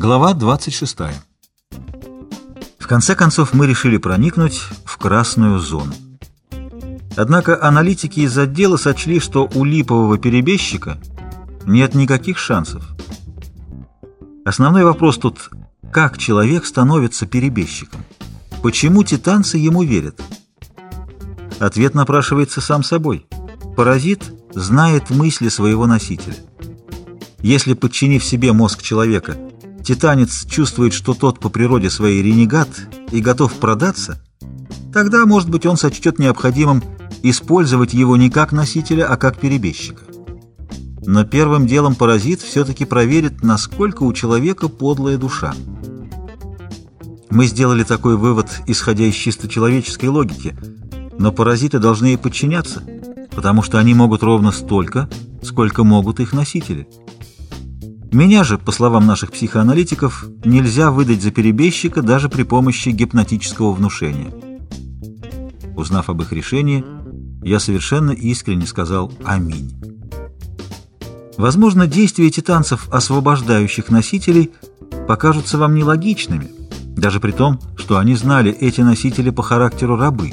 Глава 26. В конце концов мы решили проникнуть в красную зону. Однако аналитики из отдела сочли, что у липового перебежчика нет никаких шансов. Основной вопрос тут – как человек становится перебежчиком? Почему титанцы ему верят? Ответ напрашивается сам собой. Паразит знает мысли своего носителя. Если, подчинив себе мозг человека, титанец чувствует, что тот по природе своей ренегат и готов продаться, тогда, может быть, он сочтет необходимым использовать его не как носителя, а как перебежчика. Но первым делом паразит все-таки проверит, насколько у человека подлая душа. Мы сделали такой вывод, исходя из чисто человеческой логики, но паразиты должны и подчиняться, потому что они могут ровно столько, сколько могут их носители. Меня же, по словам наших психоаналитиков, нельзя выдать за перебежчика даже при помощи гипнотического внушения. Узнав об их решении, я совершенно искренне сказал «Аминь». Возможно, действия титанцев, освобождающих носителей, покажутся вам нелогичными, даже при том, что они знали эти носители по характеру рабы.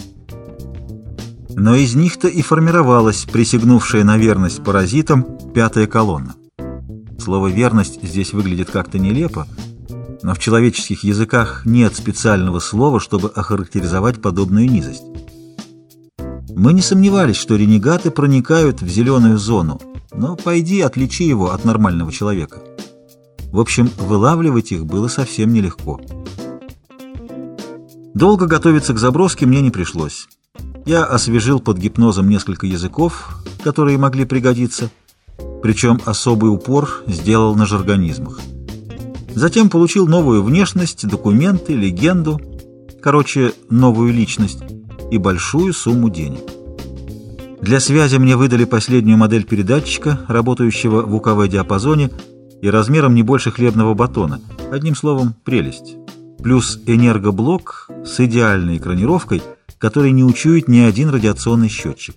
Но из них-то и формировалась присягнувшая на верность паразитам пятая колонна. Слово «верность» здесь выглядит как-то нелепо, но в человеческих языках нет специального слова, чтобы охарактеризовать подобную низость. Мы не сомневались, что ренегаты проникают в зеленую зону, но пойди отличи его от нормального человека. В общем, вылавливать их было совсем нелегко. Долго готовиться к заброске мне не пришлось. Я освежил под гипнозом несколько языков, которые могли пригодиться, причем особый упор сделал на жаргонизмах. Затем получил новую внешность, документы, легенду, короче, новую личность и большую сумму денег. Для связи мне выдали последнюю модель передатчика, работающего в УКВ-диапазоне и размером не больше хлебного батона. Одним словом, прелесть плюс энергоблок с идеальной экранировкой, который не учует ни один радиационный счетчик.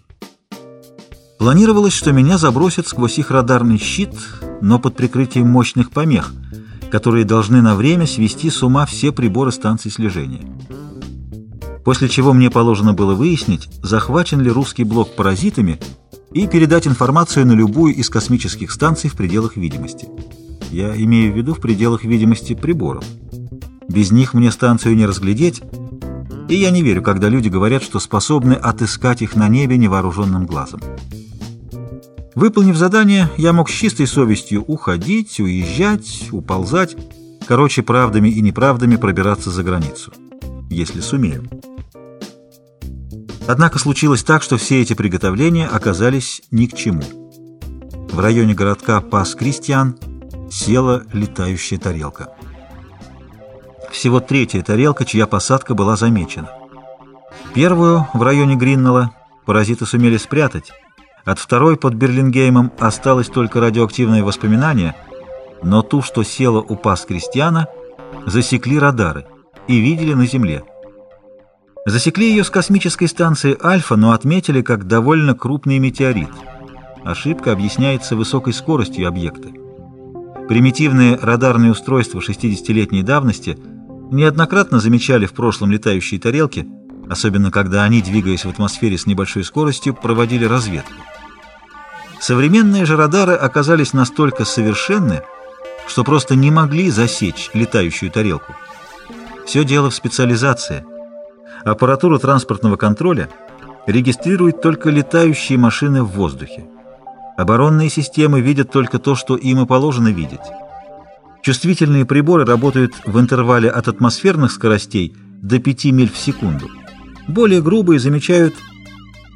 Планировалось, что меня забросят сквозь их радарный щит, но под прикрытием мощных помех, которые должны на время свести с ума все приборы станции слежения. После чего мне положено было выяснить, захвачен ли русский блок паразитами и передать информацию на любую из космических станций в пределах видимости. Я имею в виду в пределах видимости приборов. Без них мне станцию не разглядеть, и я не верю, когда люди говорят, что способны отыскать их на небе невооруженным глазом. Выполнив задание, я мог с чистой совестью уходить, уезжать, уползать, короче, правдами и неправдами пробираться за границу, если сумею. Однако случилось так, что все эти приготовления оказались ни к чему. В районе городка Пас-Кристиан села летающая тарелка всего третья тарелка, чья посадка была замечена. Первую в районе Гриннелла паразиты сумели спрятать, от второй под Берлингеймом осталось только радиоактивное воспоминание, но ту, что села у пас Кристиана, засекли радары и видели на Земле. Засекли ее с космической станции «Альфа», но отметили как довольно крупный метеорит. Ошибка объясняется высокой скоростью объекта. Примитивные радарные устройства 60-летней давности – неоднократно замечали в прошлом летающие тарелки, особенно когда они, двигаясь в атмосфере с небольшой скоростью, проводили разведку. Современные же радары оказались настолько совершенны, что просто не могли засечь летающую тарелку. Все дело в специализации. Аппаратура транспортного контроля регистрирует только летающие машины в воздухе. Оборонные системы видят только то, что им и положено видеть. Чувствительные приборы работают в интервале от атмосферных скоростей до 5 миль в секунду. Более грубые замечают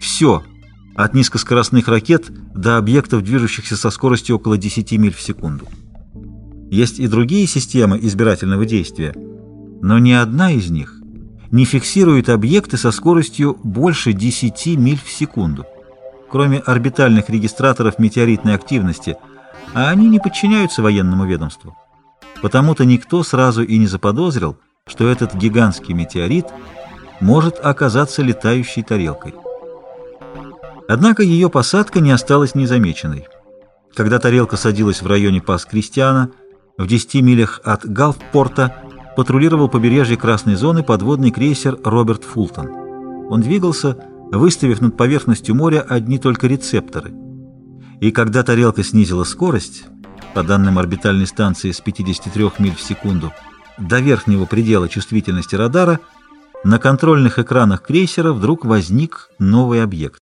все, от низкоскоростных ракет до объектов, движущихся со скоростью около 10 миль в секунду. Есть и другие системы избирательного действия, но ни одна из них не фиксирует объекты со скоростью больше 10 миль в секунду, кроме орбитальных регистраторов метеоритной активности, а они не подчиняются военному ведомству. Потому-то никто сразу и не заподозрил, что этот гигантский метеорит может оказаться летающей тарелкой. Однако ее посадка не осталась незамеченной. Когда тарелка садилась в районе пас Кристиана, В 10 милях от Галфпорта патрулировал побережье красной зоны подводный крейсер «Роберт Фултон». Он двигался, выставив над поверхностью моря одни только рецепторы. И когда тарелка снизила скорость, по данным орбитальной станции с 53 миль в секунду, до верхнего предела чувствительности радара, на контрольных экранах крейсера вдруг возник новый объект.